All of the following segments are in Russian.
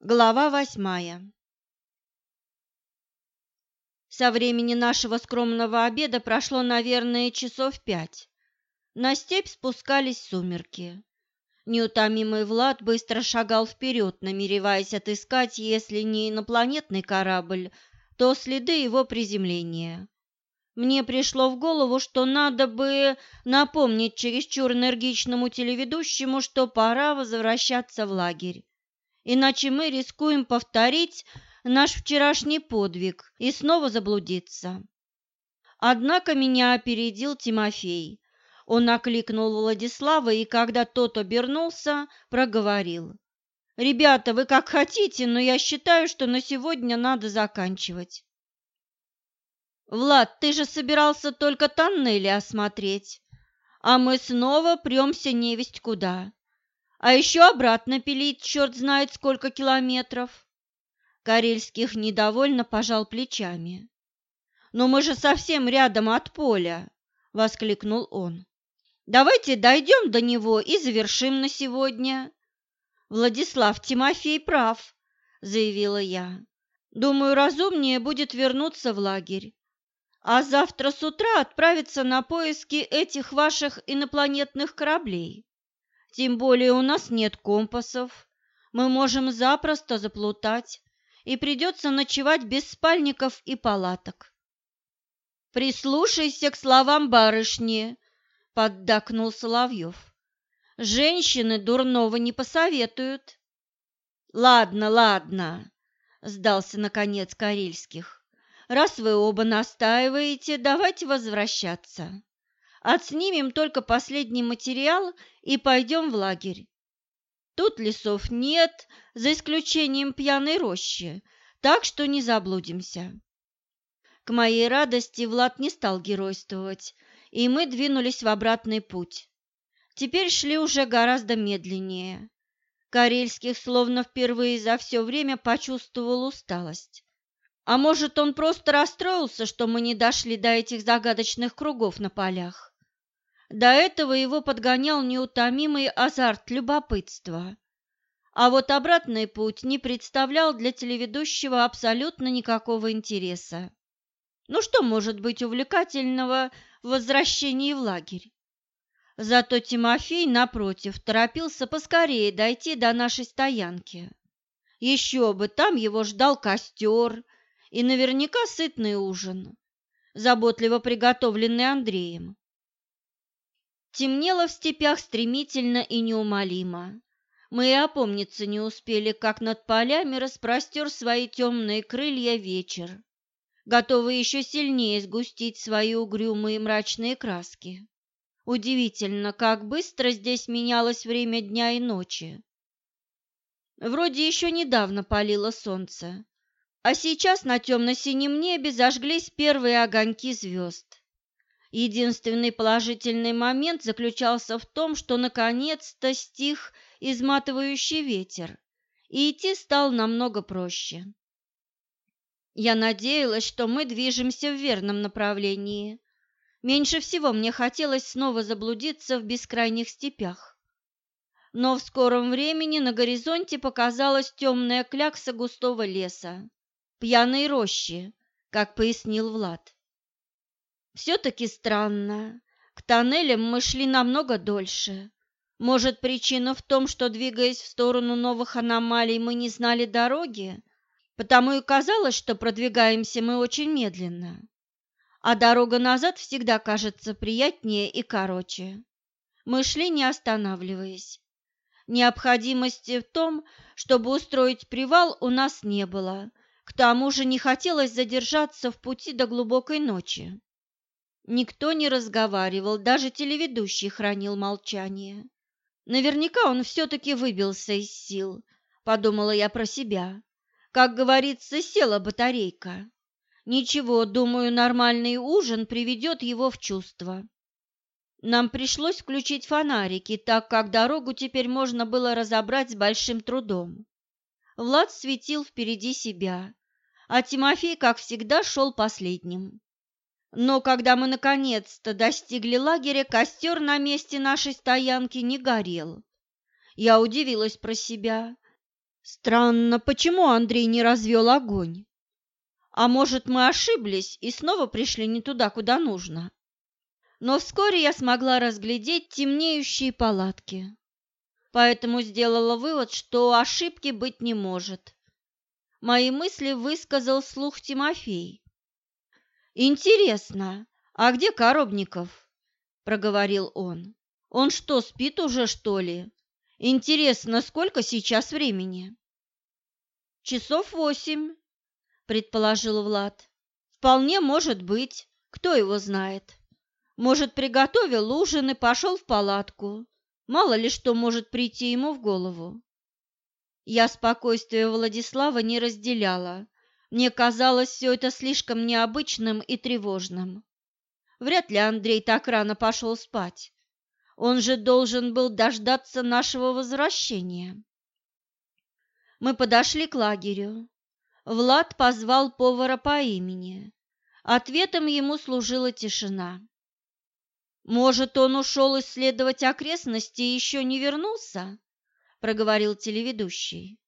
Глава восьмая Со времени нашего скромного обеда прошло, наверное, часов пять. На степь спускались сумерки. Неутомимый Влад быстро шагал вперед, намереваясь отыскать, если не инопланетный корабль, то следы его приземления. Мне пришло в голову, что надо бы напомнить чересчур энергичному телеведущему, что пора возвращаться в лагерь иначе мы рискуем повторить наш вчерашний подвиг и снова заблудиться. Однако меня опередил Тимофей. Он окликнул Владислава и, когда тот обернулся, проговорил. «Ребята, вы как хотите, но я считаю, что на сегодня надо заканчивать». «Влад, ты же собирался только тоннели осмотреть, а мы снова премся невесть куда. А еще обратно пилить черт знает сколько километров. Карельских недовольно пожал плечами. «Но мы же совсем рядом от поля!» — воскликнул он. «Давайте дойдем до него и завершим на сегодня». «Владислав Тимофей прав», — заявила я. «Думаю, разумнее будет вернуться в лагерь, а завтра с утра отправиться на поиски этих ваших инопланетных кораблей. Тем более у нас нет компасов. Мы можем запросто заплутать, и придется ночевать без спальников и палаток. «Прислушайся к словам барышни», — поддакнул Соловьев. «Женщины дурного не посоветуют». «Ладно, ладно», — сдался наконец Карельских. «Раз вы оба настаиваете, давайте возвращаться. Отснимем только последний материал и пойдем в лагерь. Тут лесов нет, за исключением пьяной рощи, так что не заблудимся. К моей радости Влад не стал геройствовать, и мы двинулись в обратный путь. Теперь шли уже гораздо медленнее. Карельских словно впервые за все время почувствовал усталость. А может, он просто расстроился, что мы не дошли до этих загадочных кругов на полях. До этого его подгонял неутомимый азарт любопытства. А вот обратный путь не представлял для телеведущего абсолютно никакого интереса. Ну что может быть увлекательного в возвращении в лагерь? Зато Тимофей, напротив, торопился поскорее дойти до нашей стоянки. Еще бы, там его ждал костер и наверняка сытный ужин, заботливо приготовленный Андреем. Темнело в степях стремительно и неумолимо. Мы и опомниться не успели, как над полями распростер свои темные крылья вечер, готовый еще сильнее сгустить свои угрюмые мрачные краски. Удивительно, как быстро здесь менялось время дня и ночи. Вроде еще недавно палило солнце, а сейчас на темно-синем небе зажглись первые огоньки звезд. Единственный положительный момент заключался в том, что наконец-то стих изматывающий ветер, и идти стало намного проще. Я надеялась, что мы движемся в верном направлении. Меньше всего мне хотелось снова заблудиться в бескрайних степях. Но в скором времени на горизонте показалась темная клякса густого леса, пьяной рощи, как пояснил Влад. Все-таки странно. К тоннелям мы шли намного дольше. Может, причина в том, что, двигаясь в сторону новых аномалий, мы не знали дороги? Потому и казалось, что продвигаемся мы очень медленно. А дорога назад всегда кажется приятнее и короче. Мы шли, не останавливаясь. Необходимости в том, чтобы устроить привал, у нас не было. К тому же не хотелось задержаться в пути до глубокой ночи. Никто не разговаривал, даже телеведущий хранил молчание. Наверняка он все-таки выбился из сил, подумала я про себя. Как говорится, села батарейка. Ничего, думаю, нормальный ужин приведет его в чувство. Нам пришлось включить фонарики, так как дорогу теперь можно было разобрать с большим трудом. Влад светил впереди себя, а Тимофей, как всегда, шел последним. Но когда мы наконец-то достигли лагеря, костер на месте нашей стоянки не горел. Я удивилась про себя. Странно, почему Андрей не развел огонь? А может, мы ошиблись и снова пришли не туда, куда нужно? Но вскоре я смогла разглядеть темнеющие палатки. Поэтому сделала вывод, что ошибки быть не может. Мои мысли высказал слух Тимофей. «Интересно, а где Коробников?» – проговорил он. «Он что, спит уже, что ли? Интересно, сколько сейчас времени?» «Часов восемь», – предположил Влад. «Вполне может быть. Кто его знает? Может, приготовил ужин и пошел в палатку. Мало ли что может прийти ему в голову». Я спокойствие Владислава не разделяла. Мне казалось все это слишком необычным и тревожным. Вряд ли Андрей так рано пошел спать. Он же должен был дождаться нашего возвращения. Мы подошли к лагерю. Влад позвал повара по имени. Ответом ему служила тишина. «Может, он ушел исследовать окрестности и еще не вернулся?» – проговорил телеведущий.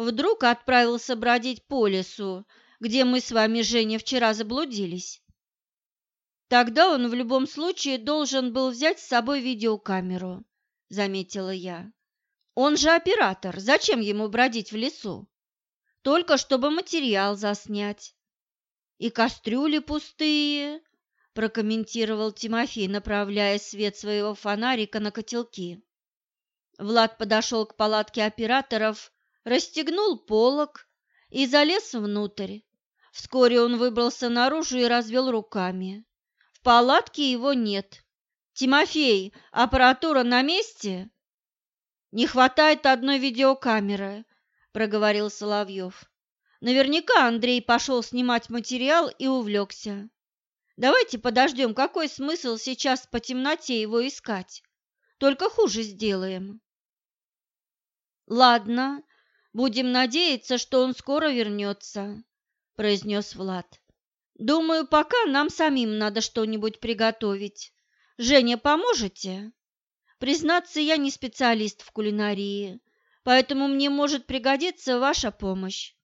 «Вдруг отправился бродить по лесу, где мы с вами, Женя, вчера заблудились?» «Тогда он в любом случае должен был взять с собой видеокамеру», – заметила я. «Он же оператор, зачем ему бродить в лесу? Только чтобы материал заснять». «И кастрюли пустые», – прокомментировал Тимофей, направляя свет своего фонарика на котелки. Влад подошел к палатке операторов, расстегнул полог и залез внутрь. Вскоре он выбрался наружу и развел руками. В палатке его нет. «Тимофей, аппаратура на месте?» «Не хватает одной видеокамеры», – проговорил Соловьев. «Наверняка Андрей пошел снимать материал и увлекся. Давайте подождем, какой смысл сейчас по темноте его искать? Только хуже сделаем». «Ладно, будем надеяться, что он скоро вернется», – произнес Влад. «Думаю, пока нам самим надо что-нибудь приготовить. Женя, поможете?» «Признаться, я не специалист в кулинарии, поэтому мне может пригодиться ваша помощь».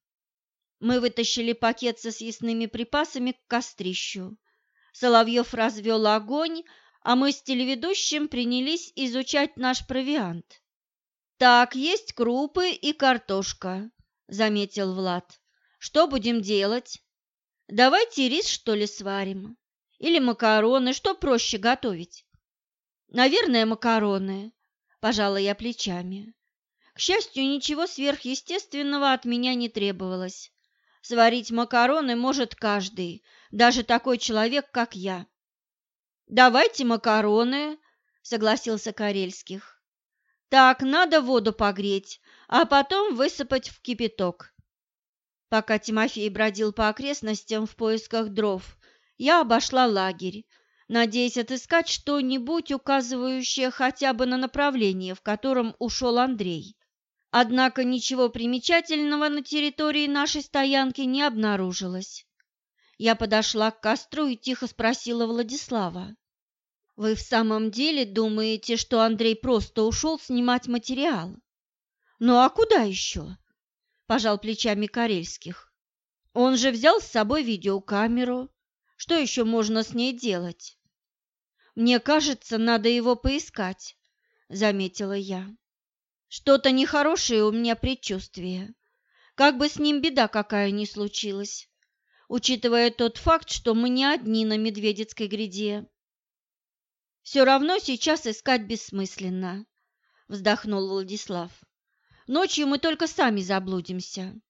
Мы вытащили пакет со съестными припасами к кострищу. Соловьев развел огонь, а мы с телеведущим принялись изучать наш провиант. «Так, есть крупы и картошка», — заметил Влад. «Что будем делать? Давайте рис, что ли, сварим? Или макароны, что проще готовить?» «Наверное, макароны», — пожала я плечами. К счастью, ничего сверхъестественного от меня не требовалось. Сварить макароны может каждый, даже такой человек, как я. «Давайте макароны», — согласился Карельских. Так, надо воду погреть, а потом высыпать в кипяток. Пока Тимофей бродил по окрестностям в поисках дров, я обошла лагерь, надеясь отыскать что-нибудь, указывающее хотя бы на направление, в котором ушел Андрей. Однако ничего примечательного на территории нашей стоянки не обнаружилось. Я подошла к костру и тихо спросила Владислава. Вы в самом деле думаете, что Андрей просто ушел снимать материал? Ну а куда еще? Пожал плечами Карельских. Он же взял с собой видеокамеру. Что еще можно с ней делать? Мне кажется, надо его поискать, заметила я. Что-то нехорошее у меня предчувствие. Как бы с ним беда какая ни случилась, учитывая тот факт, что мы не одни на Медведецкой гряде. Все равно сейчас искать бессмысленно, вздохнул Владислав. Ночью мы только сами заблудимся.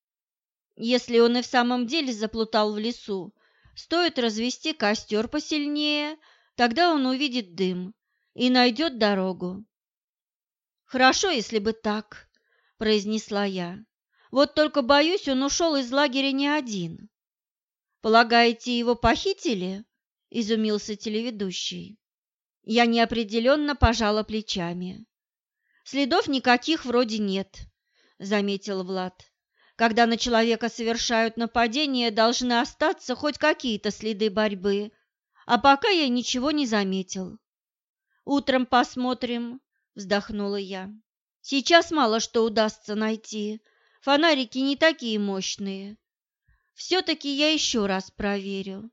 Если он и в самом деле заплутал в лесу, стоит развести костер посильнее, тогда он увидит дым и найдет дорогу. Хорошо, если бы так, произнесла я. Вот только боюсь, он ушел из лагеря не один. Полагаете, его похитили? изумился телеведущий. Я неопределенно пожала плечами. «Следов никаких вроде нет», — заметил Влад. «Когда на человека совершают нападение, должны остаться хоть какие-то следы борьбы, а пока я ничего не заметил». «Утром посмотрим», — вздохнула я. «Сейчас мало что удастся найти, Фонарики не такие мощные. Все-таки я еще раз проверю.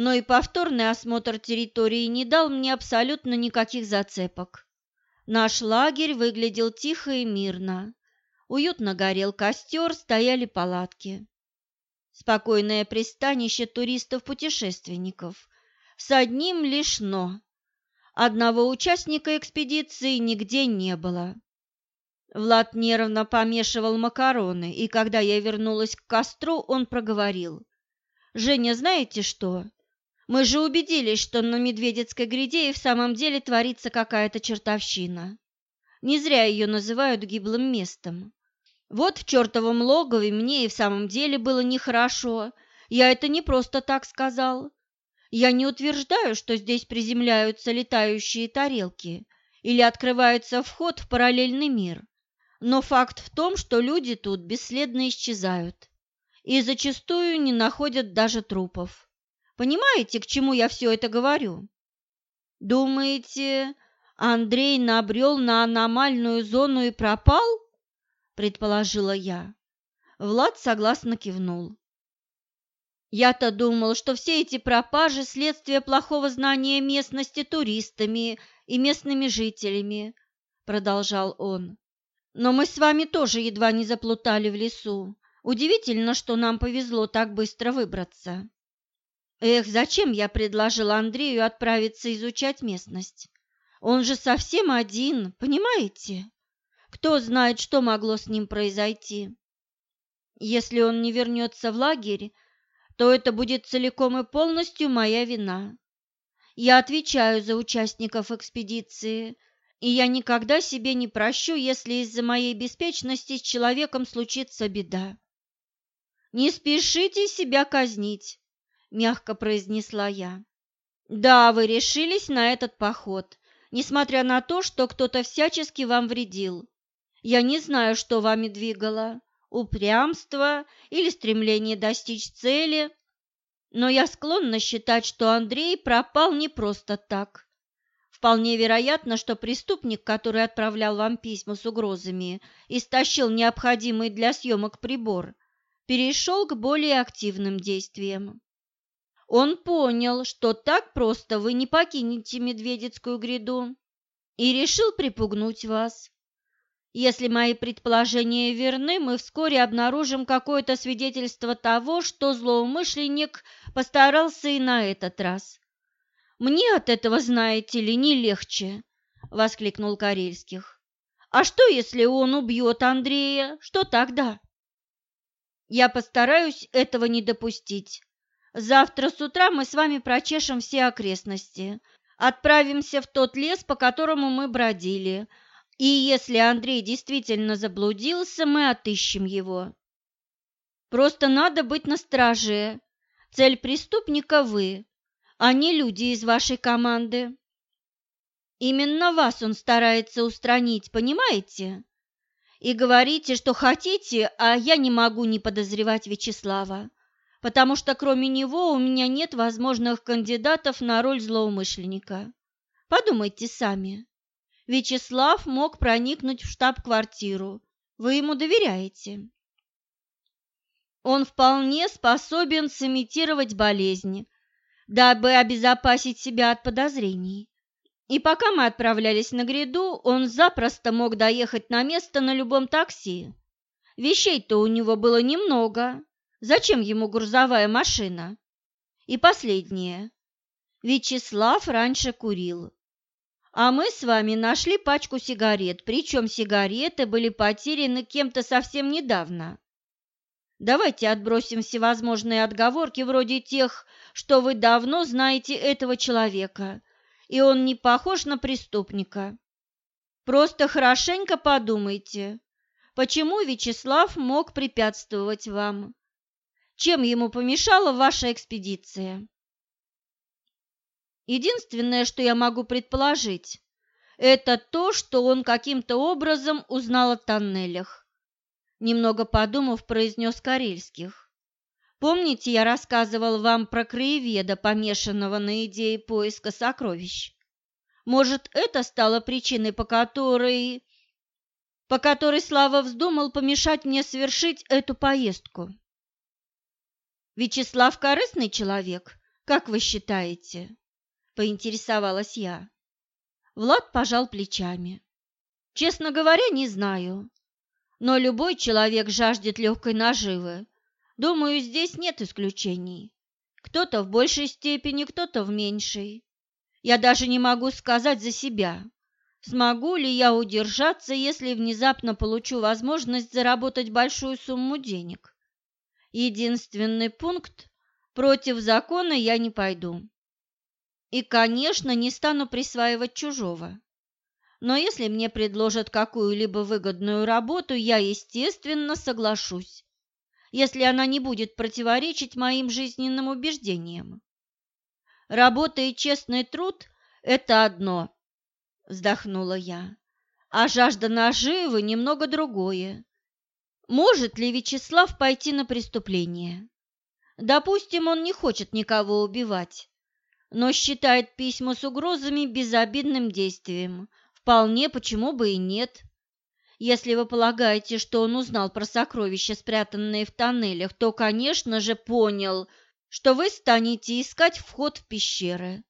Но и повторный осмотр территории не дал мне абсолютно никаких зацепок. Наш лагерь выглядел тихо и мирно. Уютно горел костер, стояли палатки. Спокойное пристанище туристов-путешественников. С одним лишь «но». Одного участника экспедиции нигде не было. Влад нервно помешивал макароны, и когда я вернулась к костру, он проговорил. «Женя, знаете что? Мы же убедились, что на Медведецкой гряде и в самом деле творится какая-то чертовщина. Не зря ее называют гиблым местом. Вот в чертовом логове мне и в самом деле было нехорошо. Я это не просто так сказал. Я не утверждаю, что здесь приземляются летающие тарелки или открывается вход в параллельный мир. Но факт в том, что люди тут бесследно исчезают и зачастую не находят даже трупов. Понимаете, к чему я все это говорю? Думаете, Андрей набрел на аномальную зону и пропал? Предположила я. Влад согласно кивнул. Я-то думал, что все эти пропажи – следствие плохого знания местности туристами и местными жителями, продолжал он. Но мы с вами тоже едва не заплутали в лесу. Удивительно, что нам повезло так быстро выбраться. Эх, зачем я предложил Андрею отправиться изучать местность? Он же совсем один, понимаете? Кто знает, что могло с ним произойти? Если он не вернется в лагерь, то это будет целиком и полностью моя вина. Я отвечаю за участников экспедиции, и я никогда себе не прощу, если из-за моей беспечности с человеком случится беда. «Не спешите себя казнить», — мягко произнесла я. «Да, вы решились на этот поход, несмотря на то, что кто-то всячески вам вредил. Я не знаю, что вами двигало, упрямство или стремление достичь цели, но я склонна считать, что Андрей пропал не просто так. Вполне вероятно, что преступник, который отправлял вам письма с угрозами и стащил необходимый для съемок прибор, перешел к более активным действиям. Он понял, что так просто вы не покинете Медведецкую гряду, и решил припугнуть вас. Если мои предположения верны, мы вскоре обнаружим какое-то свидетельство того, что злоумышленник постарался и на этот раз. Мне от этого, знаете ли, не легче, воскликнул Карельских. А что, если он убьет Андрея? Что тогда? Я постараюсь этого не допустить. Завтра с утра мы с вами прочешем все окрестности, отправимся в тот лес, по которому мы бродили, и если Андрей действительно заблудился, мы отыщем его. Просто надо быть настороже. Цель преступника вы, а не люди из вашей команды. Именно вас он старается устранить, понимаете? И говорите, что хотите, а я не могу не подозревать Вячеслава, потому что кроме него у меня нет возможных кандидатов на роль злоумышленника. Подумайте сами. Вячеслав мог проникнуть в штаб-квартиру. Вы ему доверяете? Он вполне способен сымитировать болезнь, дабы обезопасить себя от подозрений. И пока мы отправлялись на гряду, он запросто мог доехать на место на любом такси. Вещей-то у него было немного. Зачем ему грузовая машина? И последнее. Вячеслав раньше курил. А мы с вами нашли пачку сигарет, причем сигареты были потеряны кем-то совсем недавно. Давайте отбросим всевозможные отговорки вроде тех, что вы давно знаете этого человека, и он не похож на преступника. Просто хорошенько подумайте, почему Вячеслав мог препятствовать вам? Чем ему помешала ваша экспедиция? Единственное, что я могу предположить, это то, что он каким-то образом узнал о тоннелях. Немного подумав, произнес Карельских. Помните, я рассказывал вам про краеведа, помешанного на идее поиска сокровищ? Может, это стало причиной, по которой... по которой Слава вздумал помешать мне совершить эту поездку. Вячеслав корыстный человек, как вы считаете? поинтересовалась я. Влад пожал плечами. Честно говоря, не знаю. Но любой человек жаждет легкой наживы. Думаю, здесь нет исключений. Кто-то в большей степени, кто-то в меньшей. Я даже не могу сказать за себя. Смогу ли я удержаться, если внезапно получу возможность заработать большую сумму денег? Единственный пункт – против закона я не пойду. И, конечно, не стану присваивать чужого. Но если мне предложат какую-либо выгодную работу, я, естественно, соглашусь, если она не будет противоречить моим жизненным убеждениям. Работа и честный труд – это одно, вздохнула я. А жажда наживы немного другое. Может ли Вячеслав пойти на преступление? Допустим, он не хочет никого убивать, но считает письма с угрозами безобидным действием. Вполне, почему бы и нет. Если вы полагаете, что он узнал про сокровища, спрятанные в тоннелях, то, конечно же, понял, что вы станете искать вход в пещеры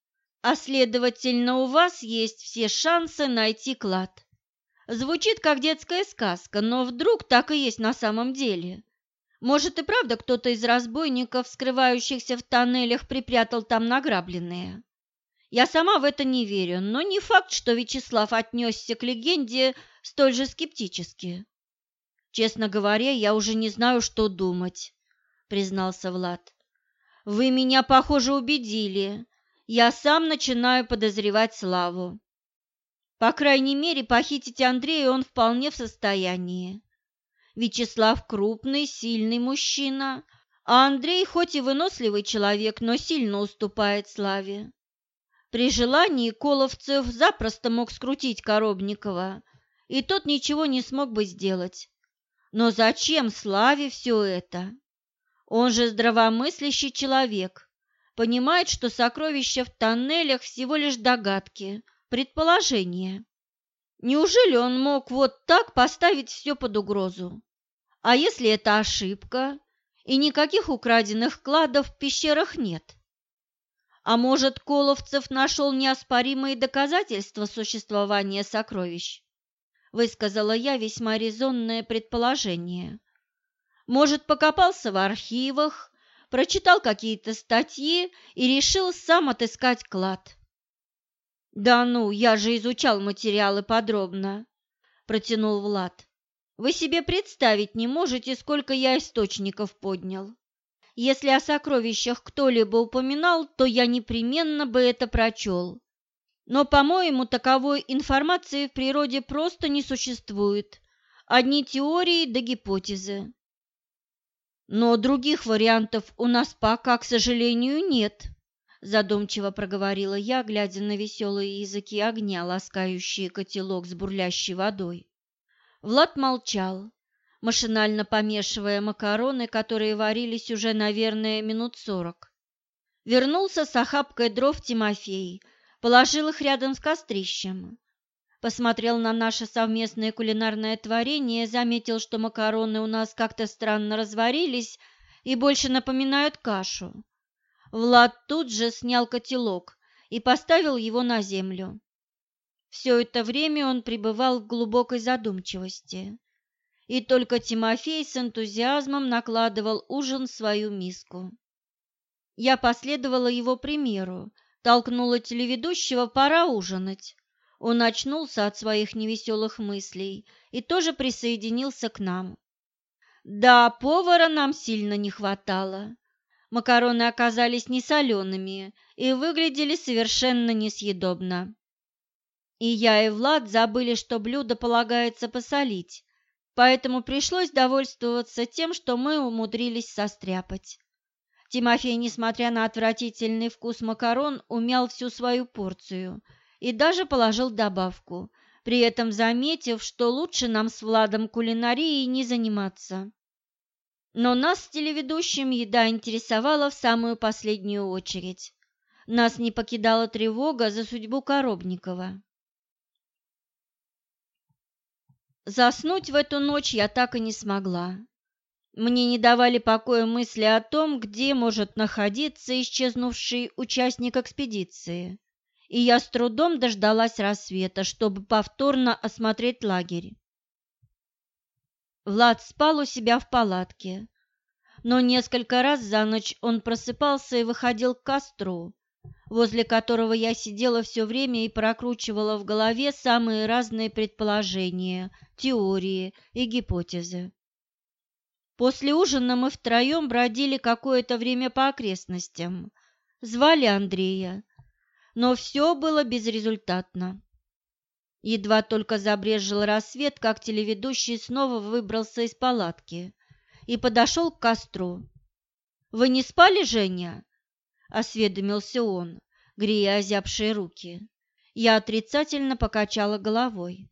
а следовательно, у вас есть все шансы найти клад. Звучит как детская сказка, но вдруг так и есть на самом деле. Может и правда кто-то из разбойников, скрывающихся в тоннелях, припрятал там награбленные. Я сама в это не верю, но не факт, что Вячеслав отнесся к легенде столь же скептически. Честно говоря, я уже не знаю, что думать, признался Влад. Вы меня, похоже, убедили я сам начинаю подозревать Славу. По крайней мере, похитить Андрея он вполне в состоянии. Вячеслав крупный, сильный мужчина, а Андрей хоть и выносливый человек, но сильно уступает Славе. При желании Коловцев запросто мог скрутить Коробникова, и тот ничего не смог бы сделать. Но зачем Славе все это? Он же здравомыслящий человек, понимает, что сокровища в тоннелях всего лишь догадки, предположения. Неужели он мог вот так поставить все под угрозу? А если это ошибка, и никаких украденных кладов в пещерах нет? А может, Коловцев нашел неоспоримые доказательства существования сокровищ? Высказала я весьма резонное предположение. Может, покопался в архивах, прочитал какие-то статьи и решил сам отыскать клад. «Да ну, я же изучал материалы подробно», – протянул Влад. «Вы себе представить не можете, сколько я источников поднял. Если о сокровищах кто-либо упоминал, то я непременно бы это прочел. Но, по-моему, таковой информации в природе просто не существует. Одни теории да гипотезы. Но других вариантов у нас пока, к сожалению, нет, задумчиво проговорила я, глядя на веселые языки огня, ласкающие котелок с бурлящей водой. Влад молчал, машинально помешивая макароны, которые варились уже, наверное, минут сорок. Вернулся с охапкой дров Тимофей, положил их рядом с кострищем посмотрел на наше совместное кулинарное творение, заметил, что макароны у нас как-то странно разварились и больше напоминают кашу. Влад тут же снял котелок и поставил его на землю. Все это время он пребывал в глубокой задумчивости, и только Тимофей с энтузиазмом накладывал ужин в свою миску. Я последовала его примеру, толкнула телеведущего «пора ужинать», он очнулся от своих невеселых мыслей и тоже присоединился к нам. Да, повара нам сильно не хватало. Макароны оказались несолеными и выглядели совершенно несъедобно. И я, и Влад забыли, что блюдо полагается посолить, поэтому пришлось довольствоваться тем, что мы умудрились состряпать. Тимофей, несмотря на отвратительный вкус макарон, умял всю свою порцию – и даже положил добавку, при этом заметив, что лучше нам с Владом кулинарией не заниматься. Но нас с телеведущим еда интересовала в самую последнюю очередь. Нас не покидала тревога за судьбу Коробникова. Заснуть в эту ночь я так и не смогла. Мне не давали покоя мысли о том, где может находиться исчезнувший участник экспедиции, и я с трудом дождалась рассвета, чтобы повторно осмотреть лагерь. Влад спал у себя в палатке, но несколько раз за ночь он просыпался и выходил к костру, возле которого я сидела все время и прокручивала в голове самые разные предположения, теории и гипотезы. После ужина мы втроем бродили какое-то время по окрестностям. Звали Андрея, но все было безрезультатно. Едва только забрежил рассвет, как телеведущий снова выбрался из палатки и подошел к костру. «Вы не спали, Женя?» – осведомился он, грея озябшие руки. Я отрицательно покачала головой.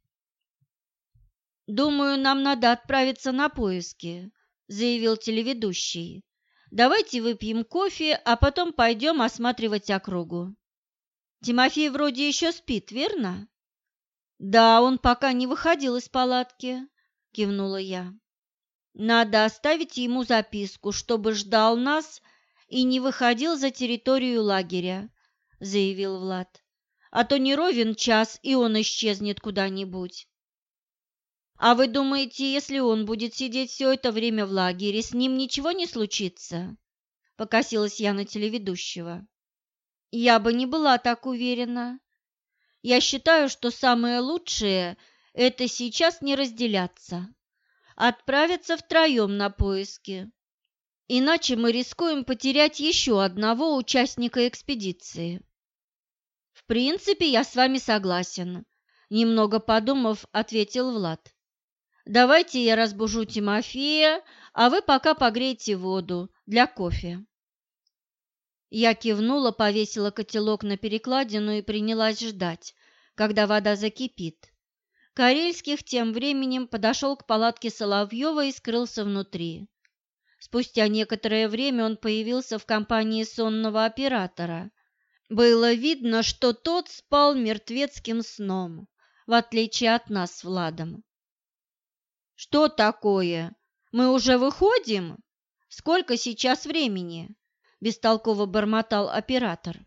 «Думаю, нам надо отправиться на поиски», – заявил телеведущий. «Давайте выпьем кофе, а потом пойдем осматривать округу». «Тимофей вроде еще спит, верно?» «Да, он пока не выходил из палатки», – кивнула я. Надо оставить ему записку, чтобы ждал нас и не выходил за территорию лагеря, заявил Влад. А то не ровен час, и он исчезнет куда-нибудь. А вы думаете, если он будет сидеть все это время в лагере, с ним ничего не случится? Покосилась я на телеведущего. Я бы не была так уверена. Я считаю, что самое лучшее – это сейчас не разделяться отправиться втроем на поиски. Иначе мы рискуем потерять еще одного участника экспедиции. В принципе, я с вами согласен, немного подумав, ответил Влад. Давайте я разбужу Тимофея, а вы пока погрейте воду для кофе. Я кивнула, повесила котелок на перекладину и принялась ждать, когда вода закипит. Карельских тем временем подошел к палатке Соловьева и скрылся внутри. Спустя некоторое время он появился в компании сонного оператора. Было видно, что тот спал мертвецким сном, в отличие от нас с Владом. «Что такое? Мы уже выходим? Сколько сейчас времени?» – бестолково бормотал оператор.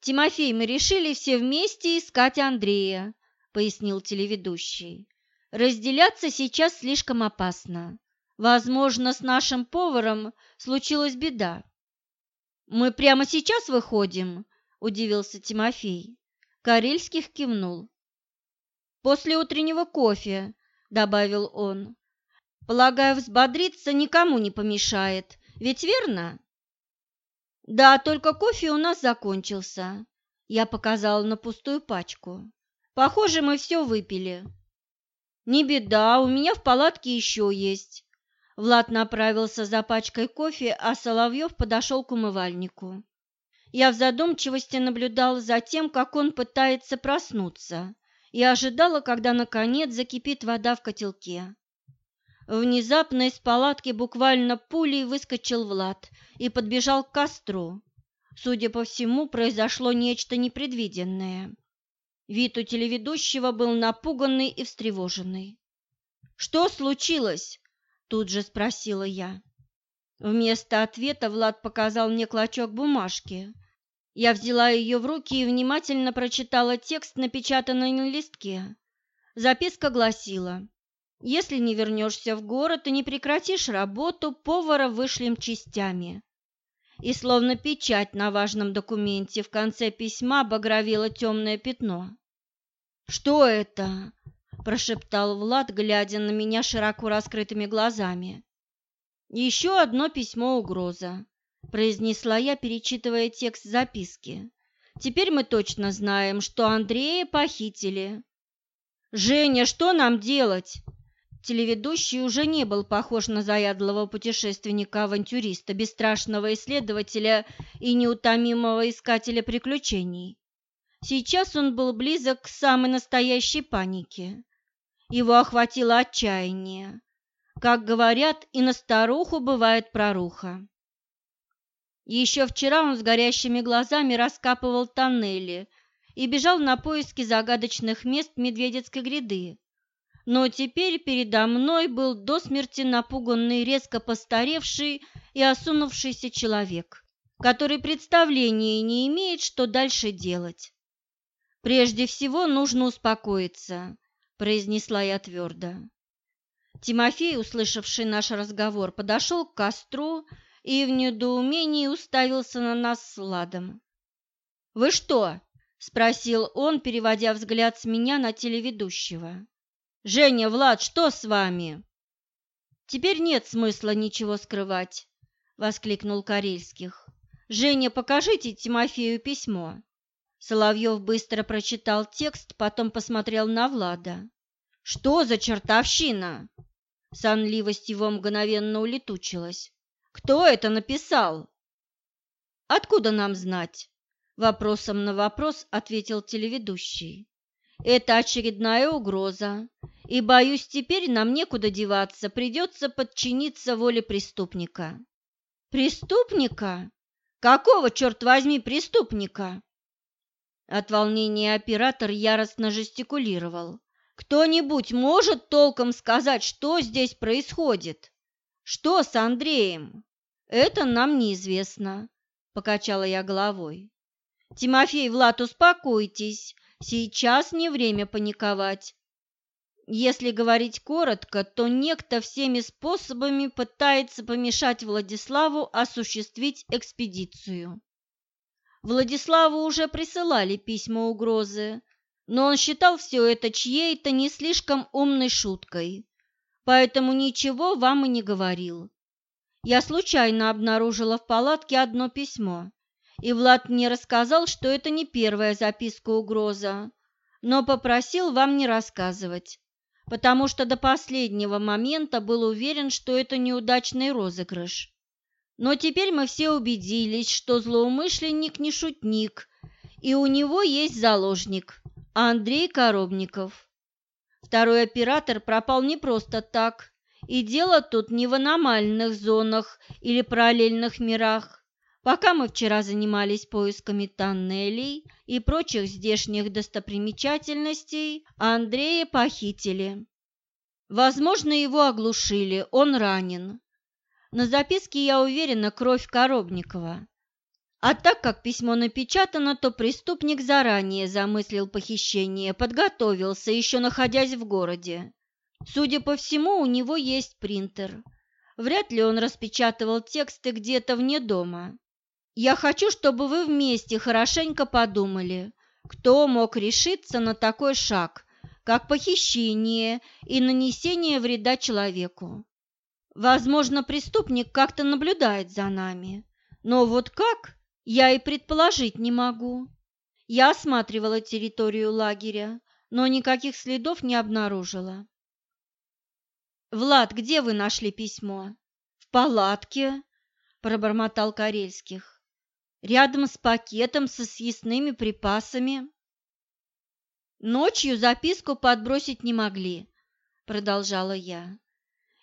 «Тимофей, мы решили все вместе искать Андрея. – пояснил телеведущий. «Разделяться сейчас слишком опасно. Возможно, с нашим поваром случилась беда». «Мы прямо сейчас выходим?» – удивился Тимофей. Карельских кивнул. «После утреннего кофе», – добавил он. «Полагаю, взбодриться никому не помешает, ведь верно?» «Да, только кофе у нас закончился», – я показала на пустую пачку. Похоже, мы все выпили. Не беда, у меня в палатке еще есть. Влад направился за пачкой кофе, а Соловьев подошел к умывальнику. Я в задумчивости наблюдала за тем, как он пытается проснуться, и ожидала, когда наконец закипит вода в котелке. Внезапно из палатки буквально пулей выскочил Влад и подбежал к костру. Судя по всему, произошло нечто непредвиденное. Вид у телеведущего был напуганный и встревоженный. «Что случилось?» – тут же спросила я. Вместо ответа Влад показал мне клочок бумажки. Я взяла ее в руки и внимательно прочитала текст, напечатанный на листке. Записка гласила «Если не вернешься в город и не прекратишь работу, повара вышлем частями». И словно печать на важном документе в конце письма багровело темное пятно. «Что это?» – прошептал Влад, глядя на меня широко раскрытыми глазами. «Еще одно письмо угроза», – произнесла я, перечитывая текст записки. «Теперь мы точно знаем, что Андрея похитили». «Женя, что нам делать?» Телеведущий уже не был похож на заядлого путешественника-авантюриста, бесстрашного исследователя и неутомимого искателя приключений. Сейчас он был близок к самой настоящей панике. Его охватило отчаяние. Как говорят, и на старуху бывает проруха. Еще вчера он с горящими глазами раскапывал тоннели и бежал на поиски загадочных мест Медведецкой гряды. Но теперь передо мной был до смерти напуганный, резко постаревший и осунувшийся человек, который представления не имеет, что дальше делать. «Прежде всего нужно успокоиться», – произнесла я твердо. Тимофей, услышавший наш разговор, подошел к костру и в недоумении уставился на нас с Владом. «Вы что?» – спросил он, переводя взгляд с меня на телеведущего. «Женя, Влад, что с вами?» «Теперь нет смысла ничего скрывать», – воскликнул Карельских. «Женя, покажите Тимофею письмо». Соловьев быстро прочитал текст, потом посмотрел на Влада. «Что за чертовщина?» Сонливость его мгновенно улетучилась. «Кто это написал?» «Откуда нам знать?» Вопросом на вопрос ответил телеведущий. Это очередная угроза, и, боюсь, теперь нам некуда деваться, придется подчиниться воле преступника». «Преступника? Какого, черт возьми, преступника?» От волнения оператор яростно жестикулировал. «Кто-нибудь может толком сказать, что здесь происходит? Что с Андреем?» «Это нам неизвестно», — покачала я головой. «Тимофей, Влад, успокойтесь, Сейчас не время паниковать. Если говорить коротко, то некто всеми способами пытается помешать Владиславу осуществить экспедицию. Владиславу уже присылали письма угрозы, но он считал все это чьей-то не слишком умной шуткой, поэтому ничего вам и не говорил. Я случайно обнаружила в палатке одно письмо, и Влад мне рассказал, что это не первая записка угроза, но попросил вам не рассказывать, потому что до последнего момента был уверен, что это неудачный розыгрыш. Но теперь мы все убедились, что злоумышленник не шутник, и у него есть заложник – Андрей Коробников. Второй оператор пропал не просто так, и дело тут не в аномальных зонах или параллельных мирах, Пока мы вчера занимались поисками тоннелей и прочих здешних достопримечательностей, Андрея похитили. Возможно, его оглушили, он ранен. На записке, я уверена, кровь Коробникова. А так как письмо напечатано, то преступник заранее замыслил похищение, подготовился, еще находясь в городе. Судя по всему, у него есть принтер. Вряд ли он распечатывал тексты где-то вне дома. Я хочу, чтобы вы вместе хорошенько подумали, кто мог решиться на такой шаг, как похищение и нанесение вреда человеку. Возможно, преступник как-то наблюдает за нами, но вот как, я и предположить не могу. Я осматривала территорию лагеря, но никаких следов не обнаружила. «Влад, где вы нашли письмо?» «В палатке», – пробормотал Карельских рядом с пакетом со съестными припасами. Ночью записку подбросить не могли, продолжала я.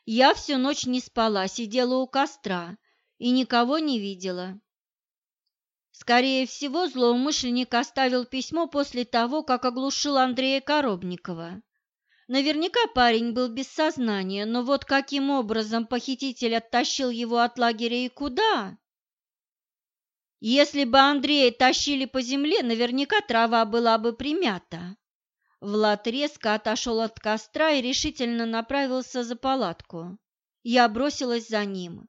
Я всю ночь не спала, сидела у костра и никого не видела. Скорее всего, злоумышленник оставил письмо после того, как оглушил Андрея Коробникова. Наверняка парень был без сознания, но вот каким образом похититель оттащил его от лагеря и куда? Если бы Андрея тащили по земле, наверняка трава была бы примята. Влад резко отошел от костра и решительно направился за палатку. Я бросилась за ним.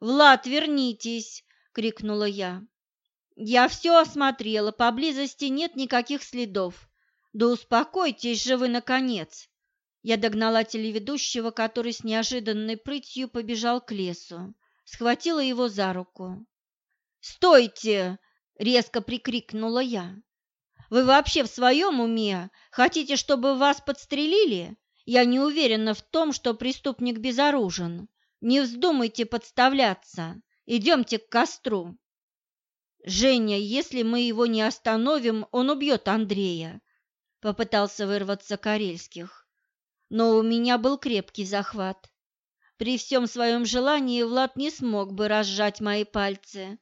«Влад, вернитесь!» — крикнула я. «Я все осмотрела, поблизости нет никаких следов. Да успокойтесь же вы, наконец!» Я догнала телеведущего, который с неожиданной прытью побежал к лесу, схватила его за руку. «Стойте!» – резко прикрикнула я. «Вы вообще в своем уме? Хотите, чтобы вас подстрелили? Я не уверена в том, что преступник безоружен. Не вздумайте подставляться. Идемте к костру». «Женя, если мы его не остановим, он убьет Андрея», – попытался вырваться Карельских. Но у меня был крепкий захват. При всем своем желании Влад не смог бы разжать мои пальцы.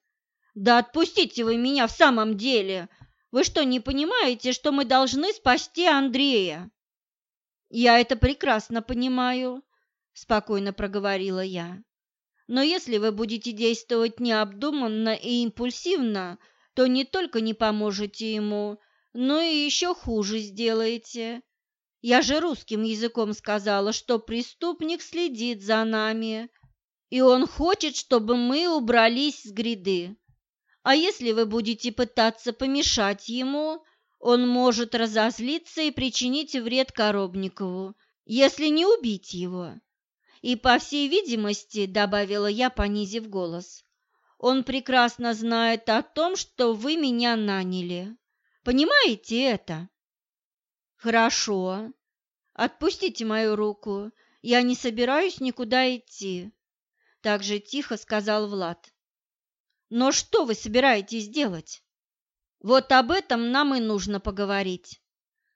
Да отпустите вы меня в самом деле! Вы что, не понимаете, что мы должны спасти Андрея? Я это прекрасно понимаю, спокойно проговорила я. Но если вы будете действовать необдуманно и импульсивно, то не только не поможете ему, но и еще хуже сделаете. Я же русским языком сказала, что преступник следит за нами, и он хочет, чтобы мы убрались с гряды. А если вы будете пытаться помешать ему, он может разозлиться и причинить вред Коробникову, если не убить его. И, по всей видимости, добавила я, понизив голос, он прекрасно знает о том, что вы меня наняли. Понимаете это? Хорошо. Отпустите мою руку. Я не собираюсь никуда идти. Так же тихо сказал Влад. Но что вы собираетесь делать? Вот об этом нам и нужно поговорить,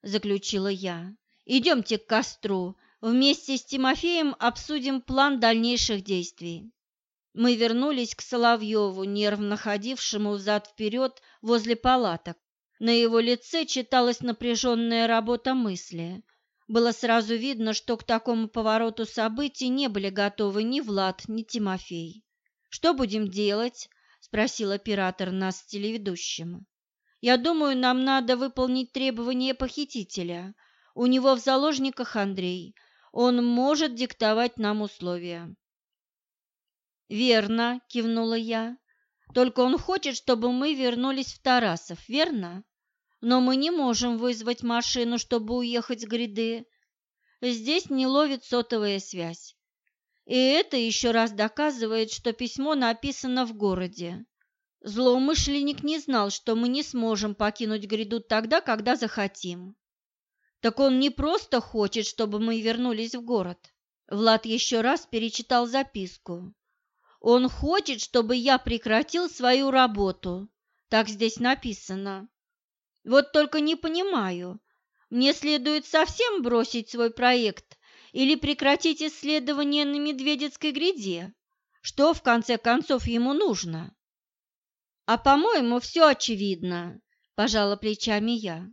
заключила я. Идемте к костру, Вместе с Тимофеем обсудим план дальнейших действий. Мы вернулись к Соловьеву, нервно ходившему взад-вперед возле палаток. На его лице читалась напряженная работа мысли. Было сразу видно, что к такому повороту событий не были готовы ни Влад, ни Тимофей. «Что будем делать?» – спросил оператор нас с телеведущим. «Я думаю, нам надо выполнить требования похитителя. У него в заложниках Андрей, он может диктовать нам условия. Верно, кивнула я. Только он хочет, чтобы мы вернулись в Тарасов, верно? Но мы не можем вызвать машину, чтобы уехать с гряды. Здесь не ловит сотовая связь. И это еще раз доказывает, что письмо написано в городе. Злоумышленник не знал, что мы не сможем покинуть гряду тогда, когда захотим. Так он не просто хочет, чтобы мы вернулись в город. Влад еще раз перечитал записку. Он хочет, чтобы я прекратил свою работу. Так здесь написано. Вот только не понимаю, мне следует совсем бросить свой проект или прекратить исследование на Медведецкой гряде? Что, в конце концов, ему нужно? А, по-моему, все очевидно, пожала плечами я.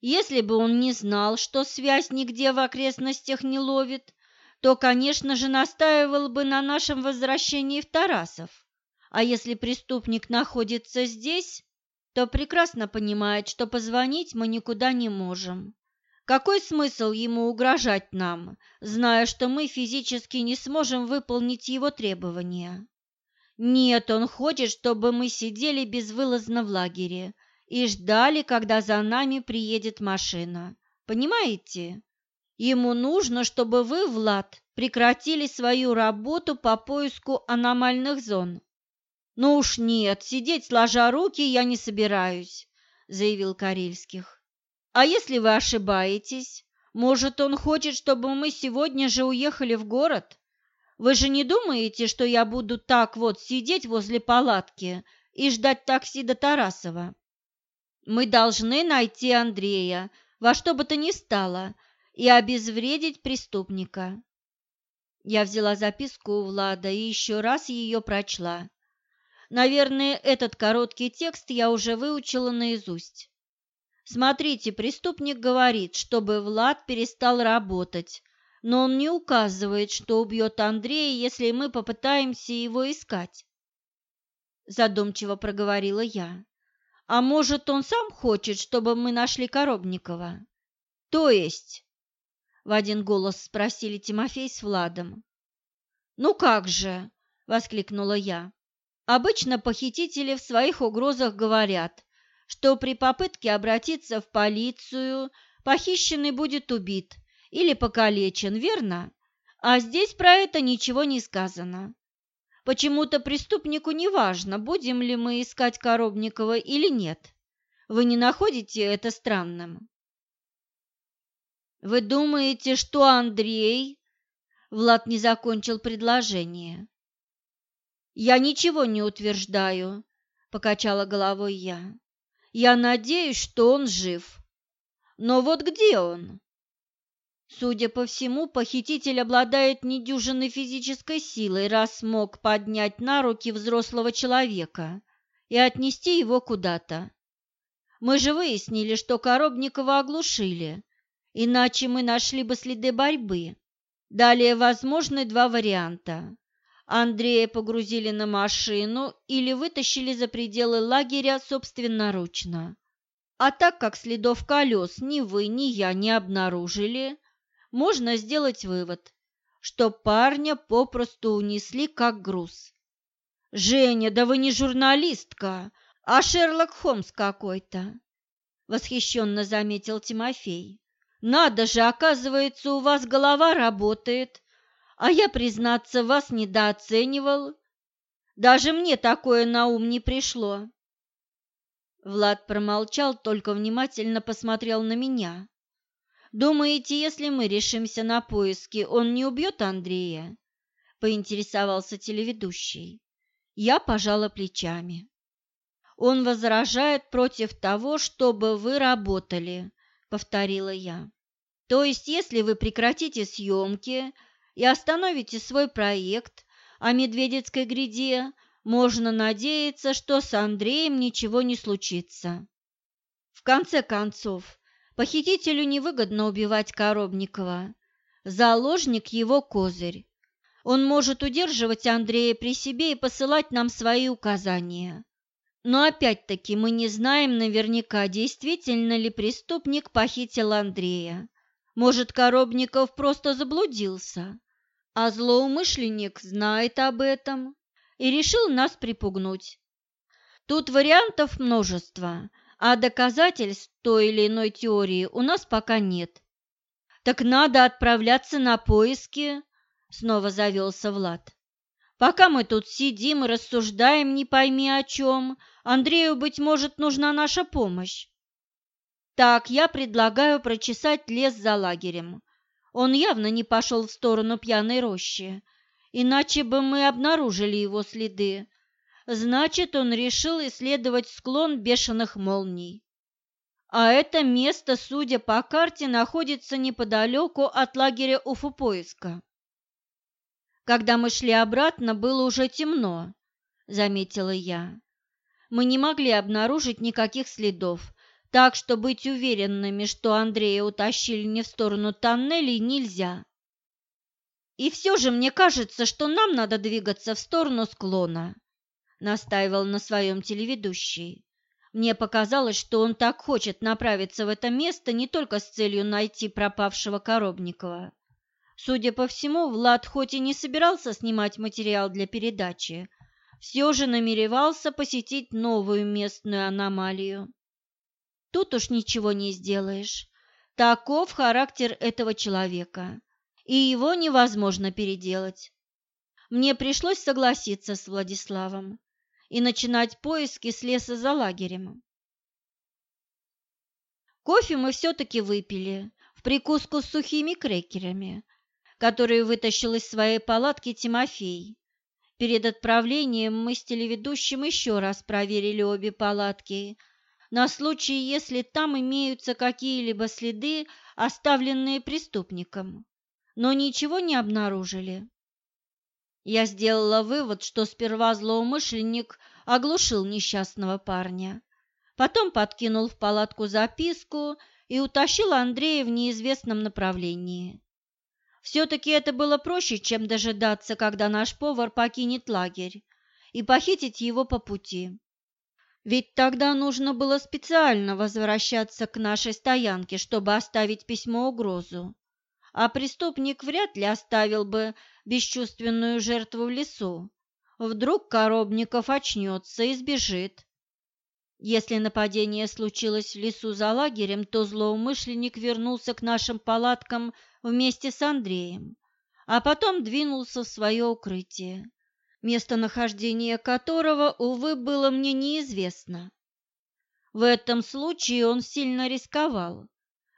Если бы он не знал, что связь нигде в окрестностях не ловит, то, конечно же, настаивал бы на нашем возвращении в Тарасов. А если преступник находится здесь, то прекрасно понимает, что позвонить мы никуда не можем. Какой смысл ему угрожать нам, зная, что мы физически не сможем выполнить его требования? Нет, он хочет, чтобы мы сидели безвылазно в лагере, и ждали, когда за нами приедет машина. Понимаете? Ему нужно, чтобы вы, Влад, прекратили свою работу по поиску аномальных зон. Ну уж нет, сидеть сложа руки я не собираюсь, заявил Карельских. А если вы ошибаетесь? Может, он хочет, чтобы мы сегодня же уехали в город? Вы же не думаете, что я буду так вот сидеть возле палатки и ждать такси до Тарасова? Мы должны найти Андрея во что бы то ни стало и обезвредить преступника. Я взяла записку у Влада и еще раз ее прочла. Наверное, этот короткий текст я уже выучила наизусть. Смотрите, преступник говорит, чтобы Влад перестал работать, но он не указывает, что убьет Андрея, если мы попытаемся его искать. Задумчиво проговорила я. А может, он сам хочет, чтобы мы нашли Коробникова? То есть? В один голос спросили Тимофей с Владом. Ну как же, воскликнула я. Обычно похитители в своих угрозах говорят, что при попытке обратиться в полицию похищенный будет убит или покалечен, верно? А здесь про это ничего не сказано. Почему-то преступнику не важно, будем ли мы искать Коробникова или нет. Вы не находите это странным? Вы думаете, что Андрей... Влад не закончил предложение. Я ничего не утверждаю, покачала головой я. Я надеюсь, что он жив. Но вот где он? Судя по всему, похититель обладает недюжинной физической силой, раз смог поднять на руки взрослого человека и отнести его куда-то. Мы же выяснили, что Коробникова оглушили, иначе мы нашли бы следы борьбы. Далее возможны два варианта. Андрея погрузили на машину или вытащили за пределы лагеря собственноручно. А так как следов колес ни вы, ни я не обнаружили, можно сделать вывод, что парня попросту унесли как груз. «Женя, да вы не журналистка, а Шерлок Холмс какой-то!» — восхищенно заметил Тимофей. «Надо же, оказывается, у вас голова работает, а я, признаться, вас недооценивал. Даже мне такое на ум не пришло. Влад промолчал, только внимательно посмотрел на меня. «Думаете, если мы решимся на поиски, он не убьет Андрея?» – поинтересовался телеведущий. Я пожала плечами. «Он возражает против того, чтобы вы работали», – повторила я. «То есть, если вы прекратите съемки, и остановите свой проект о Медведецкой гряде, можно надеяться, что с Андреем ничего не случится. В конце концов, похитителю невыгодно убивать Коробникова. Заложник его козырь. Он может удерживать Андрея при себе и посылать нам свои указания. Но опять-таки мы не знаем наверняка, действительно ли преступник похитил Андрея. Может, Коробников просто заблудился, а злоумышленник знает об этом и решил нас припугнуть. Тут вариантов множество, а доказательств той или иной теории у нас пока нет. Так надо отправляться на поиски, снова завелся Влад. Пока мы тут сидим и рассуждаем не пойми о чем, Андрею, быть может, нужна наша помощь. Так, я предлагаю прочесать лес за лагерем. Он явно не пошел в сторону пьяной рощи, иначе бы мы обнаружили его следы. Значит, он решил исследовать склон бешеных молний. А это место, судя по карте, находится неподалеку от лагеря Уфупоиска. Когда мы шли обратно, было уже темно, заметила я. Мы не могли обнаружить никаких следов, так что быть уверенными, что Андрея утащили не в сторону тоннелей, нельзя. И все же мне кажется, что нам надо двигаться в сторону склона, настаивал на своем телеведущий. Мне показалось, что он так хочет направиться в это место не только с целью найти пропавшего Коробникова. Судя по всему, Влад хоть и не собирался снимать материал для передачи, все же намеревался посетить новую местную аномалию. Тут уж ничего не сделаешь. Таков характер этого человека, и его невозможно переделать. Мне пришлось согласиться с Владиславом и начинать поиски с леса за лагерем. Кофе мы все-таки выпили, в прикуску с сухими крекерами, которые вытащил из своей палатки Тимофей. Перед отправлением мы с телеведущим еще раз проверили обе палатки – на случай, если там имеются какие-либо следы, оставленные преступником, но ничего не обнаружили. Я сделала вывод, что сперва злоумышленник оглушил несчастного парня, потом подкинул в палатку записку и утащил Андрея в неизвестном направлении. Все-таки это было проще, чем дожидаться, когда наш повар покинет лагерь, и похитить его по пути. Ведь тогда нужно было специально возвращаться к нашей стоянке, чтобы оставить письмо-угрозу. А преступник вряд ли оставил бы бесчувственную жертву в лесу. Вдруг Коробников очнется и сбежит. Если нападение случилось в лесу за лагерем, то злоумышленник вернулся к нашим палаткам вместе с Андреем, а потом двинулся в свое укрытие местонахождение которого, увы, было мне неизвестно. В этом случае он сильно рисковал.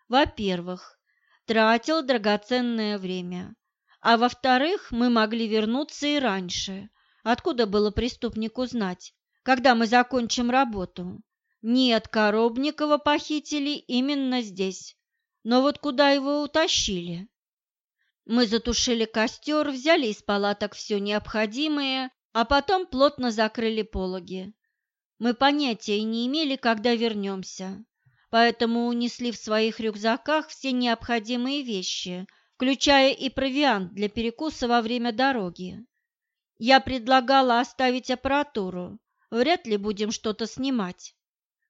Во-первых, тратил драгоценное время, а во-вторых, мы могли вернуться и раньше. Откуда было преступнику знать, когда мы закончим работу? Нет, Коробникова похитили именно здесь. Но вот куда его утащили? Мы затушили костер, взяли из палаток все необходимое, а потом плотно закрыли пологи. Мы понятия не имели, когда вернемся, поэтому унесли в своих рюкзаках все необходимые вещи, включая и провиант для перекуса во время дороги. Я предлагала оставить аппаратуру, вряд ли будем что-то снимать.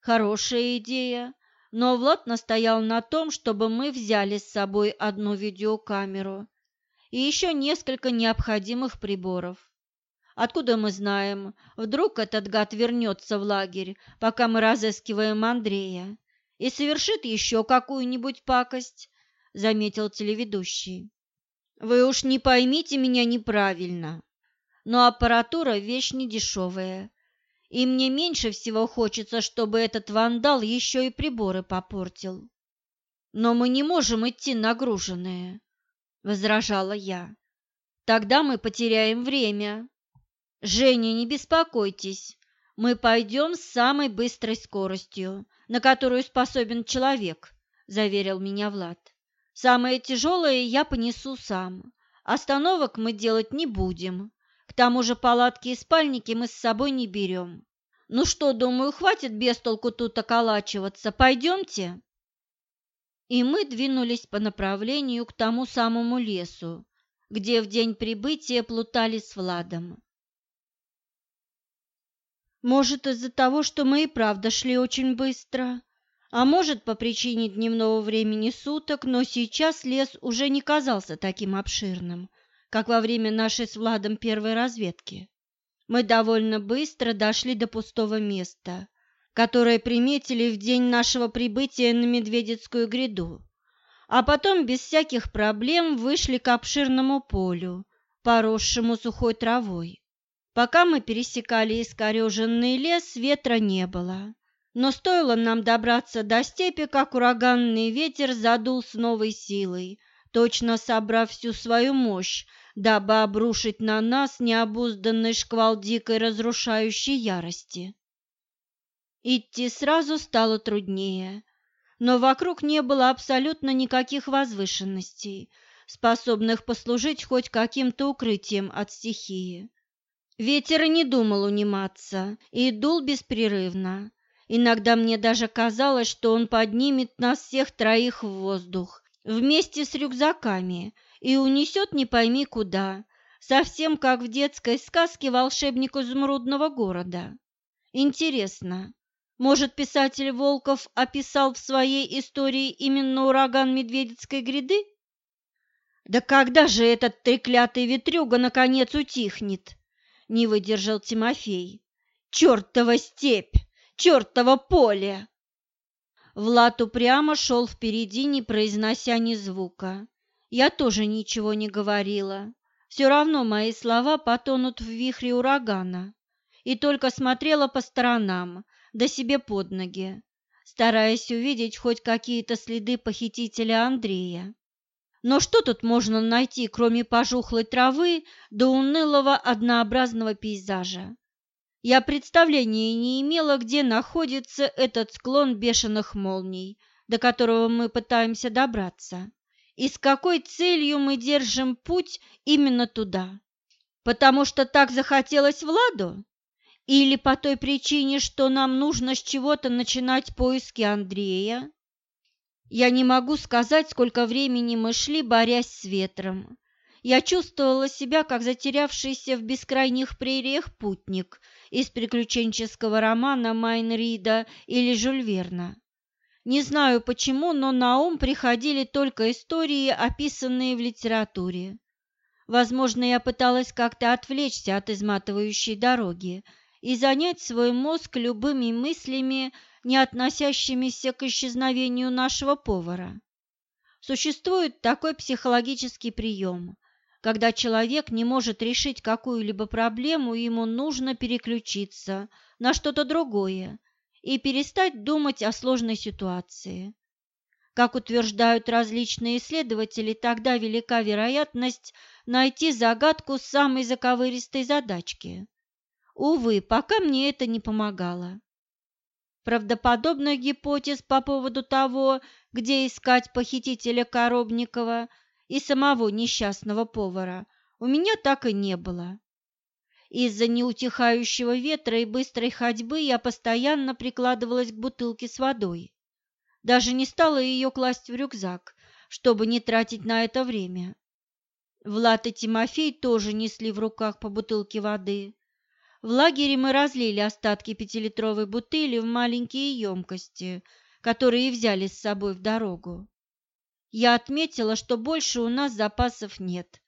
Хорошая идея, но Влад настоял на том, чтобы мы взяли с собой одну видеокамеру и еще несколько необходимых приборов. Откуда мы знаем, вдруг этот гад вернется в лагерь, пока мы разыскиваем Андрея, и совершит еще какую-нибудь пакость, заметил телеведущий. Вы уж не поймите меня неправильно, но аппаратура вещь недешевая, и мне меньше всего хочется, чтобы этот вандал еще и приборы попортил. Но мы не можем идти нагруженные, возражала я. Тогда мы потеряем время. Женя, не беспокойтесь, мы пойдем с самой быстрой скоростью, на которую способен человек, заверил меня Влад. Самое тяжелое я понесу сам. Остановок мы делать не будем. К тому же палатки и спальники мы с собой не берем. Ну что, думаю, хватит без толку тут околачиваться. Пойдемте. И мы двинулись по направлению к тому самому лесу, где в день прибытия плутали с Владом. Может, из-за того, что мы и правда шли очень быстро, а может, по причине дневного времени суток, но сейчас лес уже не казался таким обширным – как во время нашей с Владом первой разведки. Мы довольно быстро дошли до пустого места, которое приметили в день нашего прибытия на Медведецкую гряду, а потом без всяких проблем вышли к обширному полю, поросшему сухой травой. Пока мы пересекали искореженный лес, ветра не было. Но стоило нам добраться до степи, как ураганный ветер задул с новой силой, точно собрав всю свою мощь дабы обрушить на нас необузданный шквал дикой разрушающей ярости. Идти сразу стало труднее, но вокруг не было абсолютно никаких возвышенностей, способных послужить хоть каким-то укрытием от стихии. Ветер не думал униматься и дул беспрерывно. Иногда мне даже казалось, что он поднимет нас всех троих в воздух вместе с рюкзаками и унесет не пойми куда, совсем как в детской сказке «Волшебник изумрудного города». Интересно, может, писатель Волков описал в своей истории именно ураган Медведицкой гряды? Да когда же этот треклятый ветрюга наконец утихнет? Не выдержал Тимофей. Чертова степь! Чертово поле! Влад упрямо шел впереди, не произнося ни звука. Я тоже ничего не говорила. Все равно мои слова потонут в вихре урагана. И только смотрела по сторонам, да себе под ноги, стараясь увидеть хоть какие-то следы похитителя Андрея. Но что тут можно найти, кроме пожухлой травы да унылого однообразного пейзажа? Я представления не имела, где находится этот склон бешеных молний, до которого мы пытаемся добраться и с какой целью мы держим путь именно туда. Потому что так захотелось Владу? Или по той причине, что нам нужно с чего-то начинать поиски Андрея? Я не могу сказать, сколько времени мы шли, борясь с ветром. Я чувствовала себя, как затерявшийся в бескрайних прериях путник из приключенческого романа Майнрида или Жюль Верна. Не знаю почему, но на ум приходили только истории, описанные в литературе. Возможно, я пыталась как-то отвлечься от изматывающей дороги и занять свой мозг любыми мыслями, не относящимися к исчезновению нашего повара. Существует такой психологический прием. Когда человек не может решить какую-либо проблему, ему нужно переключиться на что-то другое, и перестать думать о сложной ситуации. Как утверждают различные исследователи, тогда велика вероятность найти загадку самой заковыристой задачки. Увы, пока мне это не помогало. Правдоподобных гипотез по поводу того, где искать похитителя Коробникова и самого несчастного повара, у меня так и не было. Из-за неутихающего ветра и быстрой ходьбы я постоянно прикладывалась к бутылке с водой. Даже не стала ее класть в рюкзак, чтобы не тратить на это время. Влад и Тимофей тоже несли в руках по бутылке воды. В лагере мы разлили остатки пятилитровой бутыли в маленькие емкости, которые взяли с собой в дорогу. Я отметила, что больше у нас запасов нет,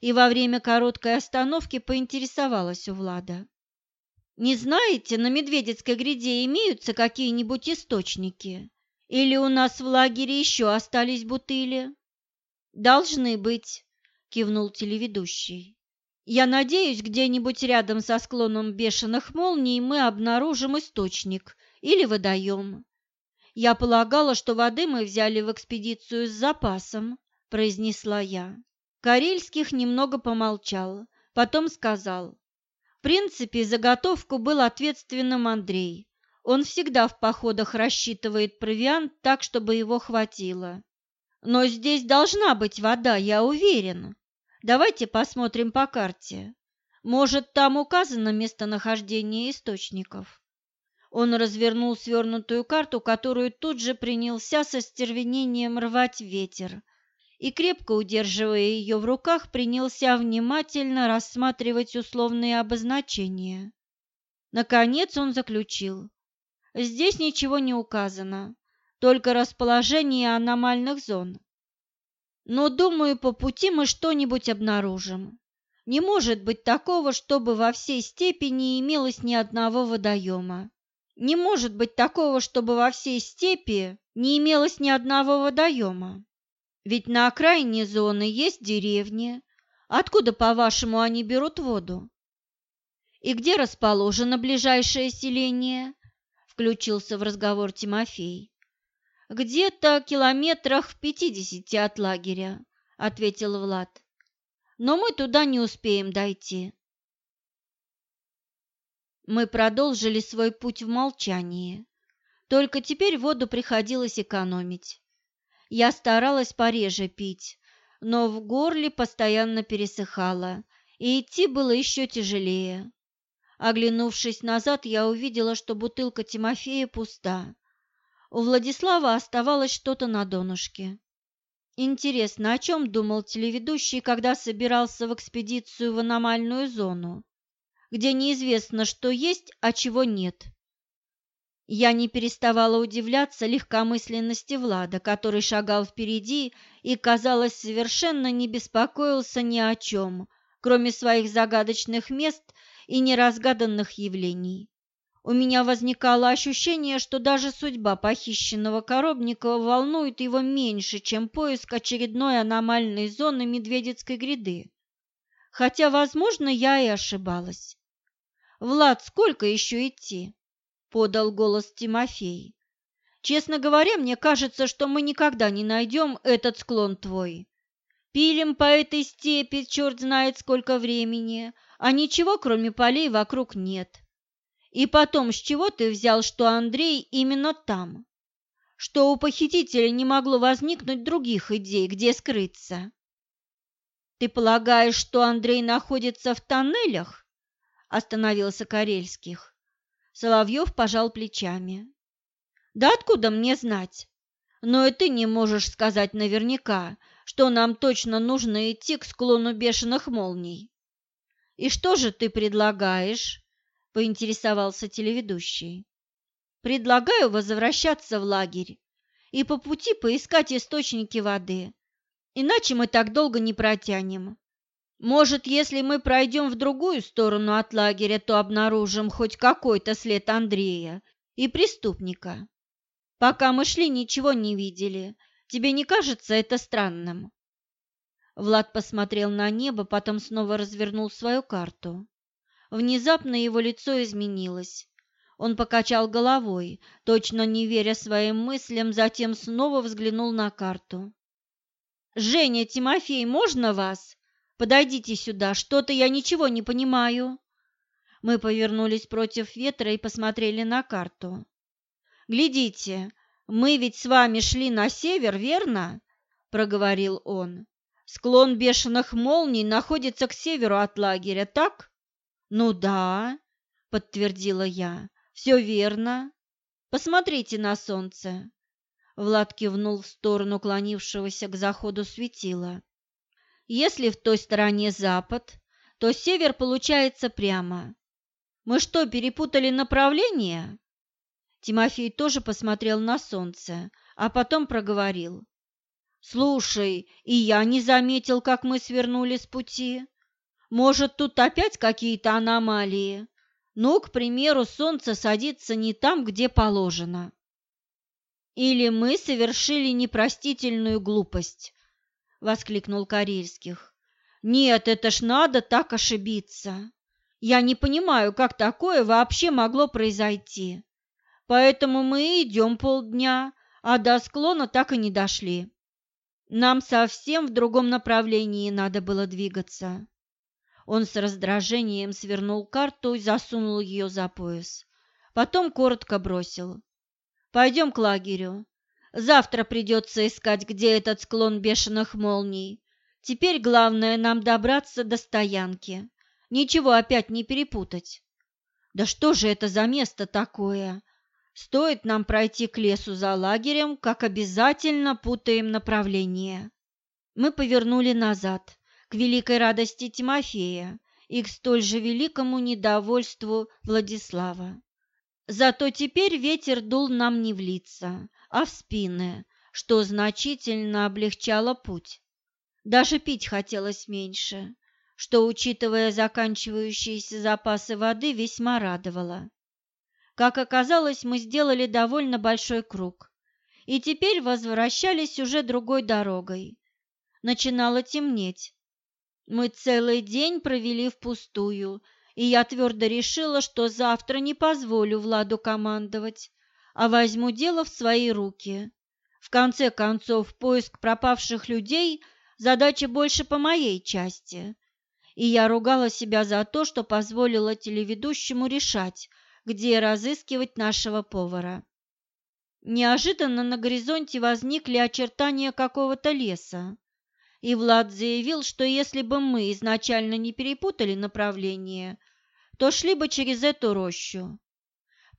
и во время короткой остановки поинтересовалась у Влада. «Не знаете, на Медведецкой гряде имеются какие-нибудь источники? Или у нас в лагере еще остались бутыли?» «Должны быть», — кивнул телеведущий. «Я надеюсь, где-нибудь рядом со склоном бешеных молний мы обнаружим источник или водоем. Я полагала, что воды мы взяли в экспедицию с запасом», — произнесла я. Карельских немного помолчал, потом сказал. В принципе, заготовку был ответственным Андрей. Он всегда в походах рассчитывает провиант так, чтобы его хватило. Но здесь должна быть вода, я уверен. Давайте посмотрим по карте. Может, там указано местонахождение источников. Он развернул свернутую карту, которую тут же принялся со стервенением рвать ветер, и, крепко удерживая ее в руках, принялся внимательно рассматривать условные обозначения. Наконец он заключил. Здесь ничего не указано, только расположение аномальных зон. Но, думаю, по пути мы что-нибудь обнаружим. Не может быть такого, чтобы во всей степи не имелось ни одного водоема. Не может быть такого, чтобы во всей степи не имелось ни одного водоема. Ведь на окраине зоны есть деревни. Откуда, по-вашему, они берут воду? И где расположено ближайшее селение? Включился в разговор Тимофей. Где-то километрах в пятидесяти от лагеря, ответил Влад. Но мы туда не успеем дойти. Мы продолжили свой путь в молчании. Только теперь воду приходилось экономить. Я старалась пореже пить, но в горле постоянно пересыхало, и идти было еще тяжелее. Оглянувшись назад, я увидела, что бутылка Тимофея пуста. У Владислава оставалось что-то на донышке. Интересно, о чем думал телеведущий, когда собирался в экспедицию в аномальную зону, где неизвестно, что есть, а чего нет? Я не переставала удивляться легкомысленности Влада, который шагал впереди и, казалось, совершенно не беспокоился ни о чем, кроме своих загадочных мест и неразгаданных явлений. У меня возникало ощущение, что даже судьба похищенного Коробникова волнует его меньше, чем поиск очередной аномальной зоны Медведецкой гряды. Хотя, возможно, я и ошибалась. «Влад, сколько еще идти?» Подал голос Тимофей. Честно говоря, мне кажется, что мы никогда не найдем этот склон твой. Пилим по этой степи черт знает сколько времени, а ничего, кроме полей, вокруг нет. И потом, с чего ты взял, что Андрей именно там? Что у похитителя не могло возникнуть других идей, где скрыться? Ты полагаешь, что Андрей находится в тоннелях? Остановился Карельских. Соловьев пожал плечами. «Да откуда мне знать? Но и ты не можешь сказать наверняка, что нам точно нужно идти к склону бешеных молний». «И что же ты предлагаешь?» – поинтересовался телеведущий. «Предлагаю возвращаться в лагерь и по пути поискать источники воды, иначе мы так долго не протянем. Может, если мы пройдем в другую сторону от лагеря, то обнаружим хоть какой-то след Андрея и преступника. Пока мы шли, ничего не видели. Тебе не кажется это странным?» Влад посмотрел на небо, потом снова развернул свою карту. Внезапно его лицо изменилось. Он покачал головой, точно не веря своим мыслям, затем снова взглянул на карту. «Женя, Тимофей, можно вас?» Подойдите сюда, что-то я ничего не понимаю. Мы повернулись против ветра и посмотрели на карту. Глядите, мы ведь с вами шли на север, верно? проговорил он. Склон бешеных молний находится к северу от лагеря, так? Ну да, подтвердила я. Все верно. Посмотрите на солнце. Влад кивнул в сторону клонившегося к заходу светила. Если в той стороне запад, то север получается прямо. Мы что, перепутали направление? Тимофей тоже посмотрел на солнце, а потом проговорил. Слушай, и я не заметил, как мы свернули с пути. Может, тут опять какие-то аномалии? Ну, к примеру, солнце садится не там, где положено. Или мы совершили непростительную глупость, воскликнул Карельских. Нет, это ж надо так ошибиться. Я не понимаю, как такое вообще могло произойти. Поэтому мы идем полдня, а до склона так и не дошли. Нам совсем в другом направлении надо было двигаться. Он с раздражением свернул карту и засунул ее за пояс. Потом коротко бросил. Пойдем к лагерю. Завтра придется искать, где этот склон бешеных молний. Теперь главное нам добраться до стоянки. Ничего опять не перепутать. Да что же это за место такое? Стоит нам пройти к лесу за лагерем, как обязательно путаем направление. Мы повернули назад, к великой радости Тимофея и к столь же великому недовольству Владислава. Зато теперь ветер дул нам не в лица, а в спины, что значительно облегчало путь. Даже пить хотелось меньше, что, учитывая заканчивающиеся запасы воды, весьма радовало. Как оказалось, мы сделали довольно большой круг и теперь возвращались уже другой дорогой. Начинало темнеть. Мы целый день провели впустую, и я твердо решила, что завтра не позволю Владу командовать, а возьму дело в свои руки. В конце концов, поиск пропавших людей – задача больше по моей части. И я ругала себя за то, что позволила телеведущему решать, где разыскивать нашего повара. Неожиданно на горизонте возникли очертания какого-то леса, и Влад заявил, что если бы мы изначально не перепутали направление, то шли бы через эту рощу.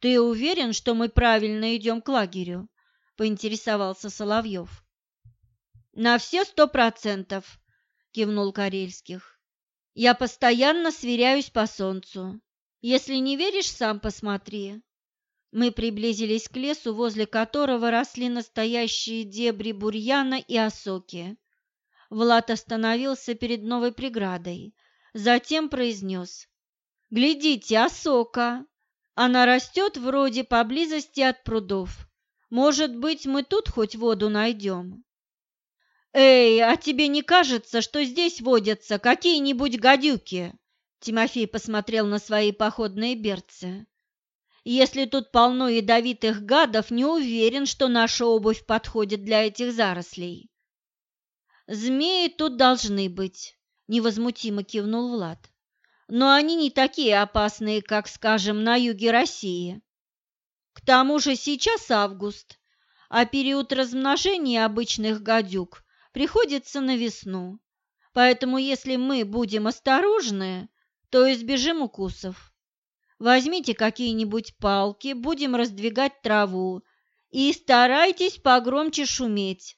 «Ты уверен, что мы правильно идем к лагерю?» – поинтересовался Соловьев. «На все сто процентов», – кивнул Карельских. «Я постоянно сверяюсь по солнцу. Если не веришь, сам посмотри». Мы приблизились к лесу, возле которого росли настоящие дебри бурьяна и осоки. Влад остановился перед новой преградой, затем произнес. «Глядите, осока! Она растет вроде поблизости от прудов. Может быть, мы тут хоть воду найдем?» «Эй, а тебе не кажется, что здесь водятся какие-нибудь гадюки?» Тимофей посмотрел на свои походные берцы. «Если тут полно ядовитых гадов, не уверен, что наша обувь подходит для этих зарослей». Змеи тут должны быть, невозмутимо кивнул Влад. Но они не такие опасные, как, скажем, на юге России. К тому же сейчас август, а период размножения обычных гадюк приходится на весну. Поэтому если мы будем осторожны, то избежим укусов. Возьмите какие-нибудь палки, будем раздвигать траву и старайтесь погромче шуметь.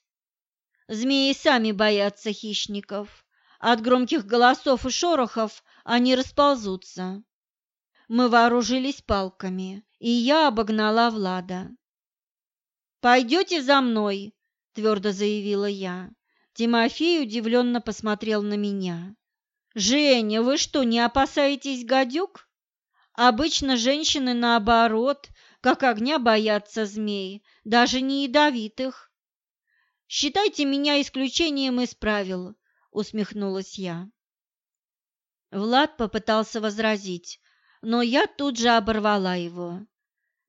Змеи сами боятся хищников. От громких голосов и шорохов они расползутся. Мы вооружились палками, и я обогнала Влада. «Пойдете за мной», — твердо заявила я. Тимофей удивленно посмотрел на меня. «Женя, вы что, не опасаетесь гадюк? Обычно женщины, наоборот, как огня боятся змей, даже не ядовитых. Считайте меня исключением из правил, усмехнулась я. Влад попытался возразить, но я тут же оборвала его.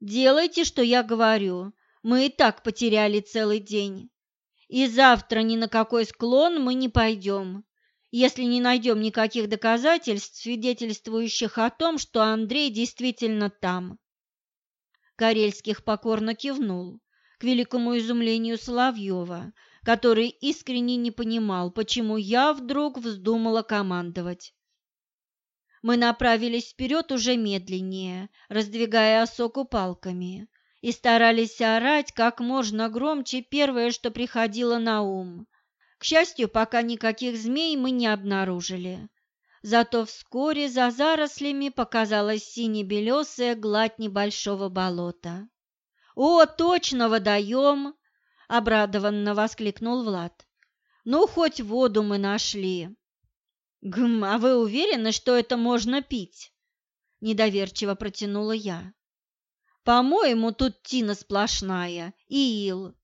Делайте, что я говорю. Мы и так потеряли целый день. И завтра ни на какой склон мы не пойдем, если не найдем никаких доказательств, свидетельствующих о том, что Андрей действительно там. Карельских покорно кивнул к великому изумлению Соловьева, который искренне не понимал, почему я вдруг вздумала командовать. Мы направились вперед уже медленнее, раздвигая осоку палками, и старались орать как можно громче первое, что приходило на ум. К счастью, пока никаких змей мы не обнаружили. Зато вскоре за зарослями показалась сине-белесая гладь небольшого болота. «О, точно водоем!» – обрадованно воскликнул Влад. «Ну, хоть воду мы нашли!» «Гм, а вы уверены, что это можно пить?» – недоверчиво протянула я. «По-моему, тут тина сплошная и ил.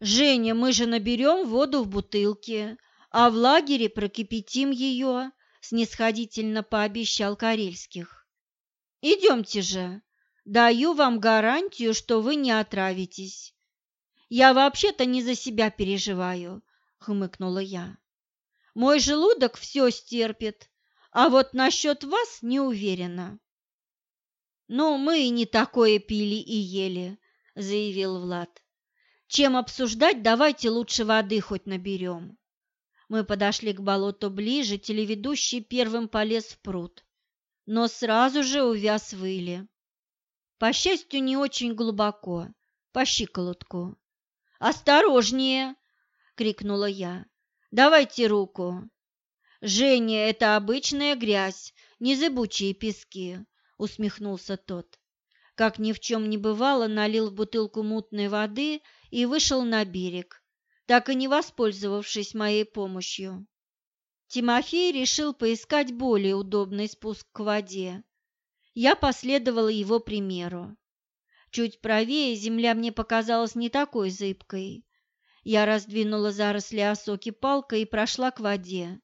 Женя, мы же наберем воду в бутылке, а в лагере прокипятим ее снисходительно пообещал Карельских. «Идемте же, даю вам гарантию, что вы не отравитесь. Я вообще-то не за себя переживаю», — хмыкнула я. «Мой желудок все стерпит, а вот насчет вас не уверена». «Ну, мы и не такое пили и ели», — заявил Влад. «Чем обсуждать, давайте лучше воды хоть наберем». Мы подошли к болоту ближе, телеведущий первым полез в пруд, но сразу же увяз в иле. По счастью, не очень глубоко, по щиколотку. «Осторожнее!» — крикнула я. «Давайте руку!» «Женя, это обычная грязь, не пески», — усмехнулся тот. Как ни в чем не бывало, налил в бутылку мутной воды и вышел на берег так и не воспользовавшись моей помощью. Тимофей решил поискать более удобный спуск к воде. Я последовала его примеру. Чуть правее земля мне показалась не такой зыбкой. Я раздвинула заросли осоки палкой и прошла к воде.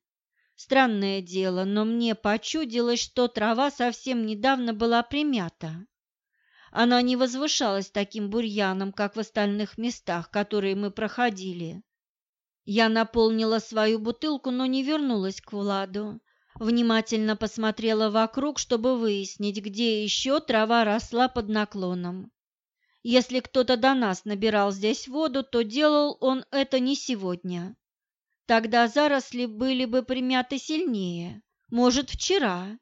Странное дело, но мне почудилось, что трава совсем недавно была примята. Она не возвышалась таким бурьяном, как в остальных местах, которые мы проходили. Я наполнила свою бутылку, но не вернулась к Владу. Внимательно посмотрела вокруг, чтобы выяснить, где еще трава росла под наклоном. Если кто-то до нас набирал здесь воду, то делал он это не сегодня. Тогда заросли были бы примяты сильнее, может, вчера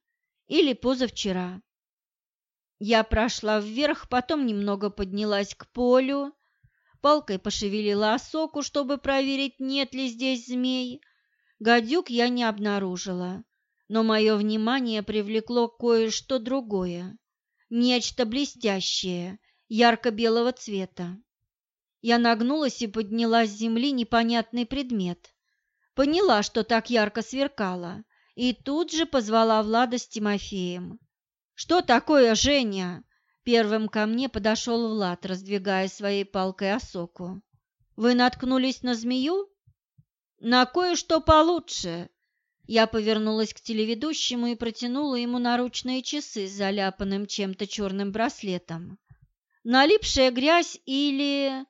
или позавчера. Я прошла вверх, потом немного поднялась к полю, палкой пошевелила осоку, чтобы проверить, нет ли здесь змей. Гадюк я не обнаружила, но мое внимание привлекло кое-что другое, нечто блестящее, ярко-белого цвета. Я нагнулась и подняла с земли непонятный предмет. Поняла, что так ярко сверкало, и тут же позвала Влада с Тимофеем. «Что такое, Женя?» Первым ко мне подошел Влад, раздвигая своей палкой осоку. «Вы наткнулись на змею?» «На кое-что получше!» Я повернулась к телеведущему и протянула ему наручные часы с заляпанным чем-то черным браслетом. «Налипшая грязь или...»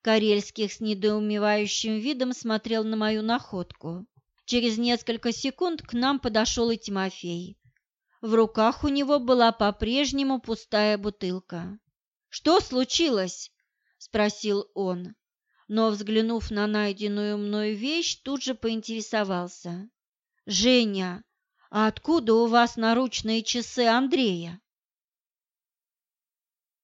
Карельских с недоумевающим видом смотрел на мою находку. Через несколько секунд к нам подошел и Тимофей. В руках у него была по-прежнему пустая бутылка. «Что случилось?» – спросил он, но, взглянув на найденную мною вещь, тут же поинтересовался. «Женя, а откуда у вас наручные часы Андрея?»